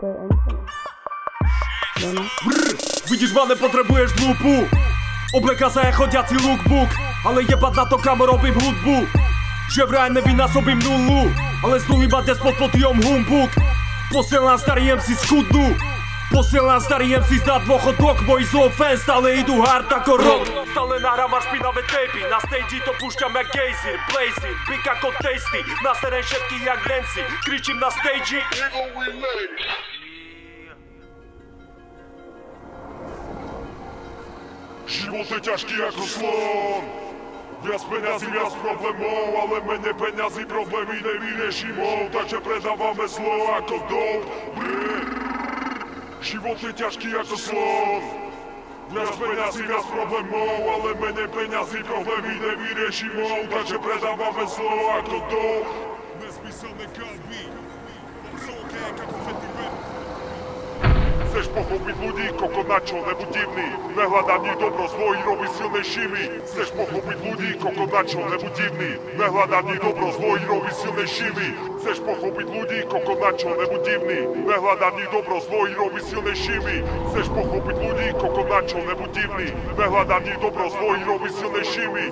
to je entertainment. No. Brr, widzisz manę, potrzebujesz lupu Obleka se chodiaci lookbook Ale jebać na to kamo robim hudbu. Żebrałem wina sobie nulu Ale znów iba despot pod ją humbug. Posielam starý MC z kudnu Posielam stary MC na dvoch odok Moi zlo fans stale idu hard ako rock. Stále Stale nahrávám špinavé tapy Na stage to pušťam jak gejzir Blazing, big ako tasty. Na seren všetkých jak Nancy Kričím na stage Život je ťažký ako slon. Viac peňazí, viac problémov Ale menej peňazí, problémy nevyriešimov Takže predávame zlo ako Brr. Život je ťažký ako slon. Viac peňazí, viac problémov Ale menej peňazí, problémy nevyriešimov Takže predávame zlo ako dope. Nesmyselné kalby Obsolké ako fety rap Chceš pochopiť ľudí, koko na čo, nebuď divný. Nehľadám nich dobro, zvoji robí silnejšími. Chceš pochopiť ľudí, koko na čo, nebuď divný. Nehľadám nich dobro, zvoji robí silnejšími. Chceš pochopiť ľudí, koko na čo, nebuď divný. Nehľadám nich dobro, zvoji robí silnejšími. Chceš pochopiť ľudí, koko na čo, nebuď divný. Nehľadám nich dobro, zvoji robí silnejšími